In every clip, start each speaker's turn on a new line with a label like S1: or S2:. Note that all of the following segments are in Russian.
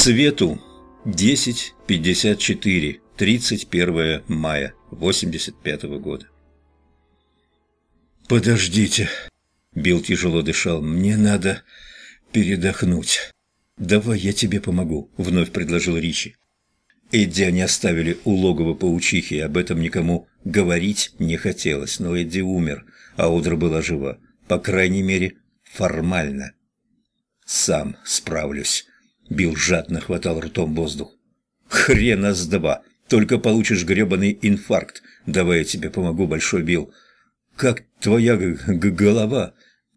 S1: свету 10.54, 31 мая 85 года. «Подождите», — Билл тяжело дышал, — «мне надо передохнуть». «Давай я тебе помогу», — вновь предложил Ричи. Эдди они оставили у логова паучихи, и об этом никому говорить не хотелось, но Эдди умер, а Одра была жива, по крайней мере, формально. «Сам справлюсь», — Билл жадно хватал ртом воздух. «Хрена с два! Только получишь гребаный инфаркт. Давай я тебе помогу, Большой Билл». «Как твоя голова?»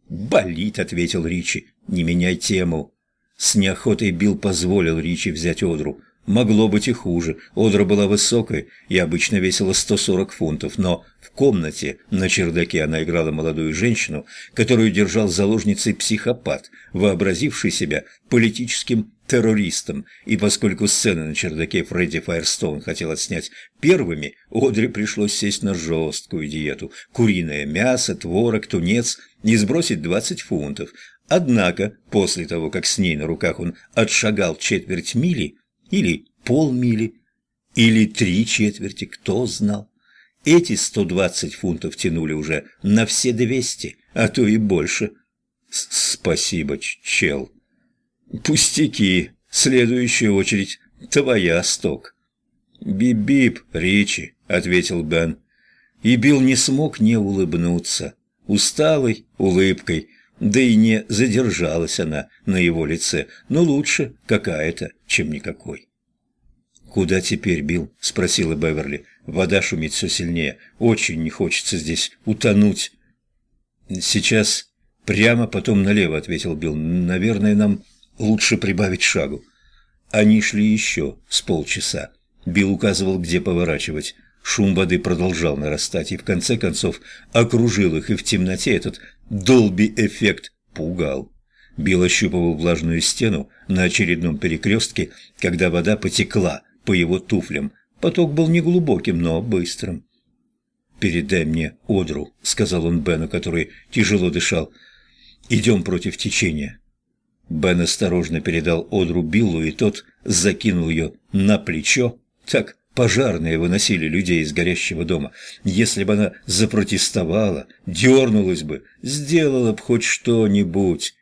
S1: «Болит», — ответил Ричи. «Не меняй тему». С неохотой Билл позволил Ричи взять Одру. Могло быть и хуже. Одра была высокой и обычно весила 140 фунтов, но в комнате на чердаке она играла молодую женщину, которую держал заложницей психопат, вообразивший себя политическим террористом, и поскольку сцены на чердаке Фредди Файрстоун хотел отснять первыми, Одре пришлось сесть на жесткую диету – куриное мясо, творог, тунец и сбросить 20 фунтов. Однако, после того, как с ней на руках он отшагал четверть мили, или полмили, или три четверти, кто знал. Эти 120 фунтов тянули уже на все 200, а то и больше. Спасибо, чел. Пустяки. Следующая очередь твоя, Сток. «Бип-бип, Ричи», — ответил Бен. И Билл не смог не улыбнуться. Усталой улыбкой, да и не задержалась она на его лице, но лучше какая-то, чем никакой. «Куда теперь, Билл?» – спросила Беверли. «Вода шумит все сильнее. Очень не хочется здесь утонуть». «Сейчас прямо, потом налево», – ответил Билл. «Наверное, нам лучше прибавить шагу». Они шли еще с полчаса. Билл указывал, где поворачивать. Шум воды продолжал нарастать и в конце концов окружил их, и в темноте этот долби-эффект пугал. Билл ощупывал влажную стену на очередном перекрестке, когда вода потекла по его туфлям. Поток был неглубоким, но быстрым. «Передай мне Одру», — сказал он Бену, который тяжело дышал. «Идем против течения». Бен осторожно передал Одру Биллу, и тот закинул ее на плечо. Так пожарные выносили людей из горящего дома. Если бы она запротестовала, дернулась бы, сделала бы хоть что-нибудь.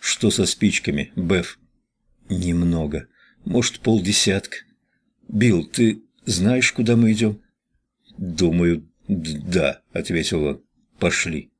S1: Что со спичками, Беф? Немного. Может, полдесятка. Билл, ты знаешь, куда мы идем? Думаю, да, ответил он. Пошли.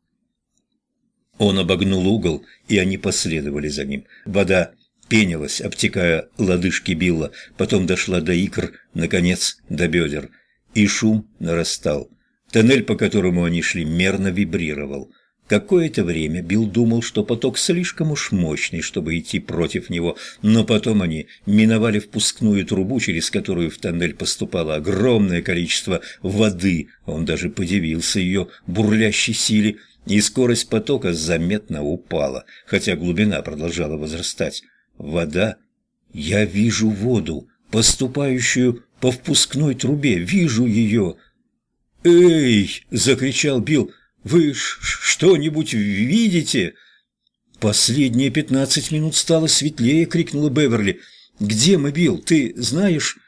S1: Он обогнул угол, и они последовали за ним. Вода пенилась, обтекая лодыжки Билла, потом дошла до икр, наконец, до бедер. И шум нарастал. Тоннель, по которому они шли, мерно вибрировал. Какое-то время Билл думал, что поток слишком уж мощный, чтобы идти против него, но потом они миновали впускную трубу, через которую в тоннель поступало огромное количество воды. Он даже подивился ее бурлящей силе, и скорость потока заметно упала, хотя глубина продолжала возрастать. Вода? Я вижу воду, поступающую по впускной трубе, вижу ее. «Эй!» — закричал Билл. «Вы что-нибудь видите?» «Последние пятнадцать минут стало светлее!» — крикнула Беверли. «Где мы, Билл? Ты знаешь?»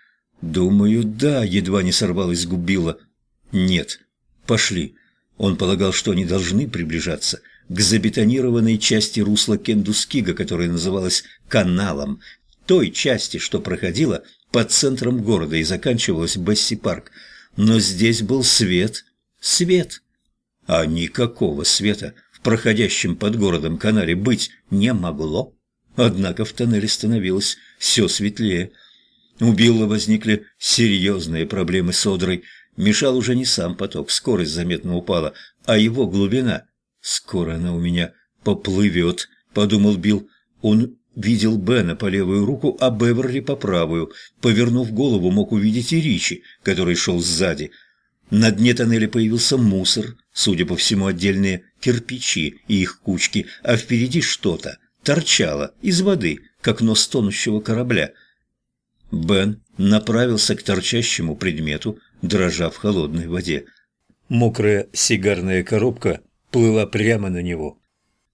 S1: «Думаю, да», — едва не сорвалась с губ Билла. «Нет. Пошли». Он полагал, что они должны приближаться к забетонированной части русла Кендускига, которая называлась «каналом», той части, что проходила под центром города и заканчивалась Бесси-парк. Но здесь был свет. Свет а никакого света в проходящем под городом канале быть не могло. Однако в тоннеле становилось все светлее. У Билла возникли серьезные проблемы с Одрой. Мешал уже не сам поток, скорость заметно упала, а его глубина. «Скоро она у меня поплывет», — подумал Билл. Он видел Бена по левую руку, а Беверли по правую. Повернув голову, мог увидеть и Ричи, который шел сзади — на дне тоннеля появился мусор, судя по всему, отдельные кирпичи и их кучки, а впереди что-то торчало из воды, как нос тонущего корабля. Бен направился к торчащему предмету, дрожа в холодной воде. Мокрая сигарная коробка плыла прямо на него.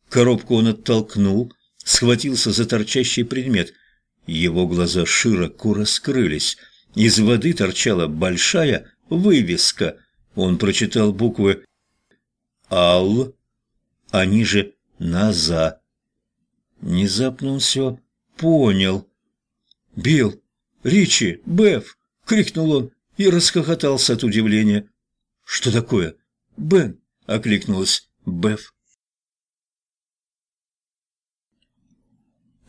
S1: Коробку он оттолкнул, схватился за торчащий предмет. Его глаза широко раскрылись. Из воды торчала большая вывеска. Он прочитал буквы «Ал», а ниже «Наза». Внезапно он все понял. «Билл! Ричи! Беф!» — крикнул он и расхохотался от удивления. «Что такое?» «Бен!» — окликнулась Беф.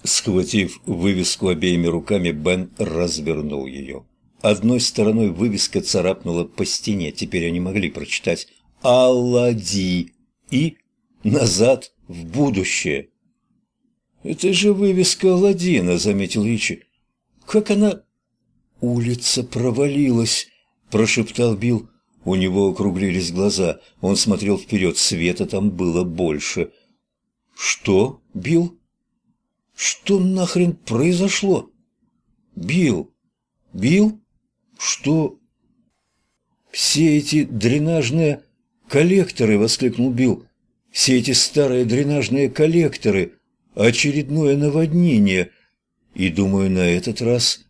S1: Схватив вывеску обеими руками, Бен развернул ее. Одной стороной вывеска царапнула по стене, теперь они могли прочитать «Аллади» и «Назад в будущее». «Это же вывеска Аладдина», — заметил Ричи. «Как она...» «Улица провалилась», — прошептал Билл. У него округлились глаза. Он смотрел вперед, света там было больше. «Что, Билл? Что нахрен произошло? Билл? Билл? Что?» «Все эти дренажные коллекторы!» — воскликнул Билл. «Все эти старые дренажные коллекторы! Очередное наводнение!» И, думаю, на этот раз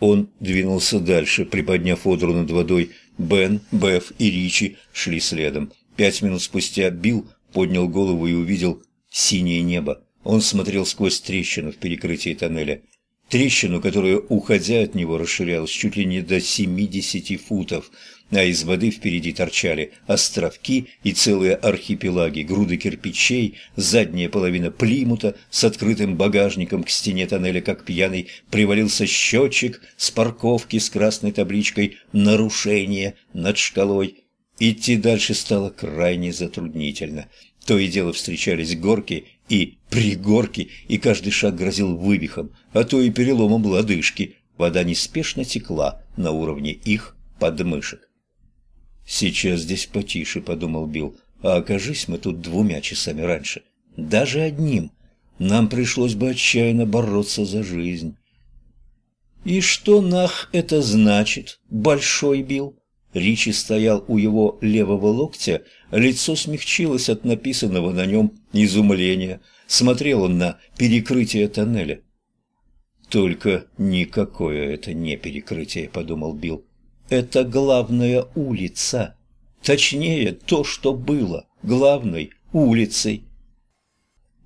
S1: он двинулся дальше, приподняв одру над водой. Бен, Беф и Ричи шли следом. Пять минут спустя Билл поднял голову и увидел синее небо. Он смотрел сквозь трещину в перекрытии тоннеля. Трещину, которая, уходя от него, расширялась чуть ли не до 70 футов – а из воды впереди торчали островки и целые архипелаги, груды кирпичей, задняя половина Плимута с открытым багажником к стене тоннеля, как пьяный, привалился счетчик с парковки с красной табличкой «Нарушение» над шкалой. Идти дальше стало крайне затруднительно. То и дело встречались горки и пригорки, и каждый шаг грозил вывихом, а то и переломом лодыжки. Вода неспешно текла на уровне их подмышек. «Сейчас здесь потише», — подумал Билл. «А окажись мы тут двумя часами раньше. Даже одним. Нам пришлось бы отчаянно бороться за жизнь». «И что нах это значит, Большой Билл?» Ричи стоял у его левого локтя, лицо смягчилось от написанного на нем изумления. Смотрел он на перекрытие тоннеля. «Только никакое это не перекрытие», — подумал Билл это главная улица. Точнее, то, что было главной улицей.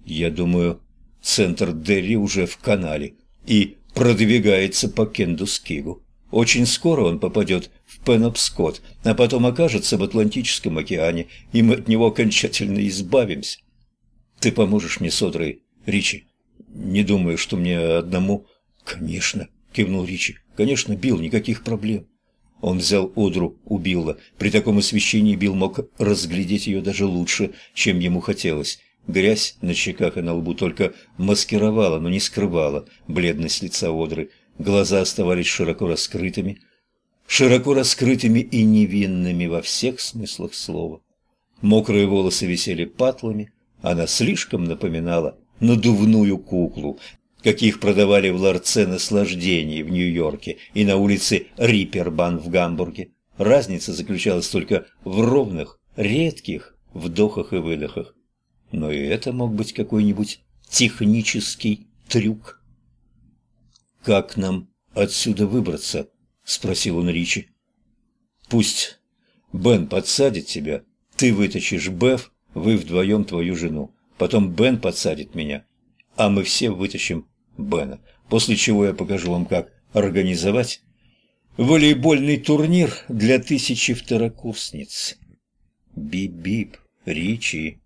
S1: Я думаю, центр Дерри уже в канале и продвигается по Кендускигу. Очень скоро он попадет в Пенопскот, а потом окажется в Атлантическом океане, и мы от него окончательно избавимся. Ты поможешь мне с Ричи? Не думаю, что мне одному... Конечно, кивнул Ричи. Конечно, Билл, никаких проблем. Он взял Одру у Билла. При таком освещении Билл мог разглядеть ее даже лучше, чем ему хотелось. Грязь на щеках и на лбу только маскировала, но не скрывала бледность лица Одры. Глаза оставались широко раскрытыми. Широко раскрытыми и невинными во всех смыслах слова. Мокрые волосы висели патлами, она слишком напоминала надувную куклу, каких продавали в ларце наслаждений в Нью-Йорке и на улице Риппербан в Гамбурге. Разница заключалась только в ровных, редких вдохах и выдохах. Но и это мог быть какой-нибудь технический трюк. «Как нам отсюда выбраться?» – спросил он Ричи. «Пусть Бен подсадит тебя, ты вытащишь Беф, вы вдвоем твою жену. Потом Бен подсадит меня, а мы все вытащим Бена, после чего я покажу вам, как организовать волейбольный турнир для тысячи второкурсниц. Бип-бип, Ричи.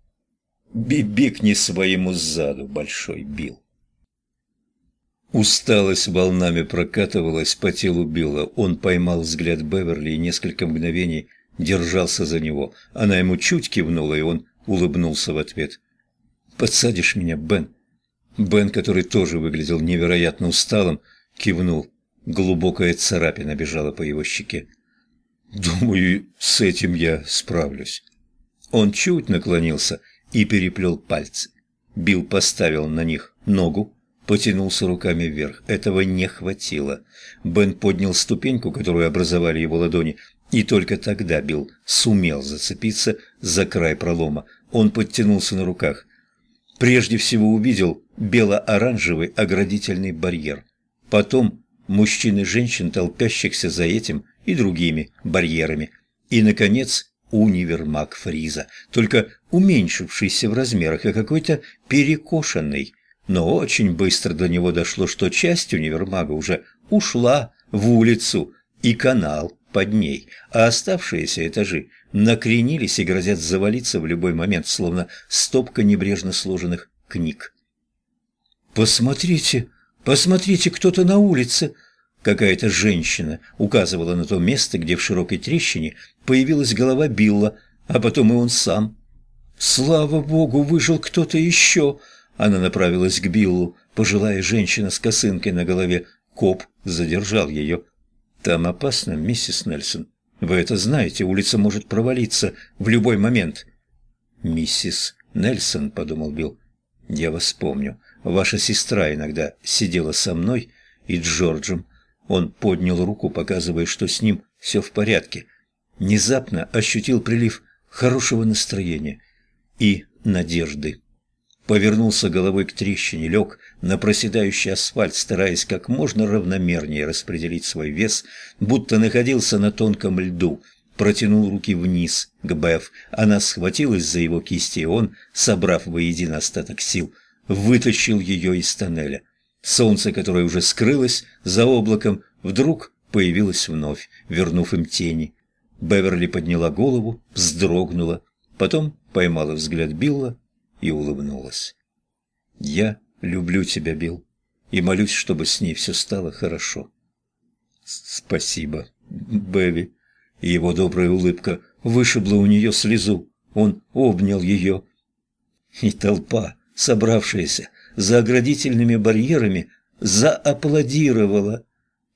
S1: Бибик своему заду, большой бил. Усталость волнами прокатывалась по телу Билла. Он поймал взгляд Беверли и несколько мгновений держался за него. Она ему чуть кивнула, и он улыбнулся в ответ. «Подсадишь меня, Бен?» Бен, который тоже выглядел невероятно усталым, кивнул. Глубокая царапина бежала по его щеке. «Думаю, с этим я справлюсь». Он чуть наклонился и переплел пальцы. Билл поставил на них ногу, потянулся руками вверх. Этого не хватило. Бен поднял ступеньку, которую образовали его ладони, и только тогда Билл сумел зацепиться за край пролома. Он подтянулся на руках. Прежде всего увидел бело-оранжевый оградительный барьер. потом мужчин и женщин, толпящихся за этим и другими барьерами, и, наконец, универмаг Фриза, только уменьшившийся в размерах и какой-то перекошенный. Но очень быстро до него дошло, что часть универмага уже ушла в улицу и канал под ней, а оставшиеся этажи накренились и грозят завалиться в любой момент, словно стопка небрежно сложенных книг. «Посмотрите, посмотрите, кто-то на улице!» Какая-то женщина указывала на то место, где в широкой трещине появилась голова Билла, а потом и он сам. «Слава богу, выжил кто-то еще!» Она направилась к Биллу, пожилая женщина с косынкой на голове. Коп задержал ее. «Там опасно, миссис Нельсон. Вы это знаете, улица может провалиться в любой момент». «Миссис Нельсон», — подумал Билл, — «я вас помню. Ваша сестра иногда сидела со мной и Джорджем. Он поднял руку, показывая, что с ним все в порядке. Внезапно ощутил прилив хорошего настроения и надежды. Повернулся головой к трещине, лег на проседающий асфальт, стараясь как можно равномернее распределить свой вес, будто находился на тонком льду. Протянул руки вниз к Беф. Она схватилась за его кисти, и он, собрав воедино остаток сил, вытащил ее из тоннеля. Солнце, которое уже скрылось за облаком, вдруг появилось вновь, вернув им тени. Беверли подняла голову, вздрогнула, потом поймала взгляд Билла и улыбнулась. «Я люблю тебя, Билл, и молюсь, чтобы с ней все стало хорошо». «Спасибо, Беви». Его добрая улыбка вышибла у нее слезу. Он обнял ее. И толпа, собравшаяся за оградительными барьерами, зааплодировала.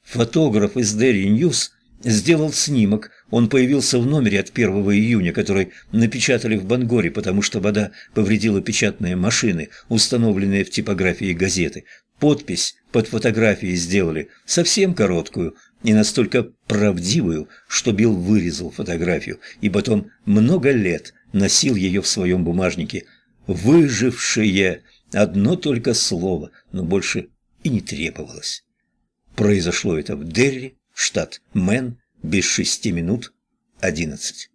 S1: Фотограф из Derry News сделал снимок. Он появился в номере от 1 июня, который напечатали в Бангоре, потому что вода повредила печатные машины, установленные в типографии газеты. Подпись под фотографией сделали совсем короткую и настолько правдивую, что Билл вырезал фотографию и потом много лет носил ее в своем бумажнике. «Выжившие» – одно только слово, но больше и не требовалось. Произошло это в Дерри, штат Мэн, без шести минут одиннадцать.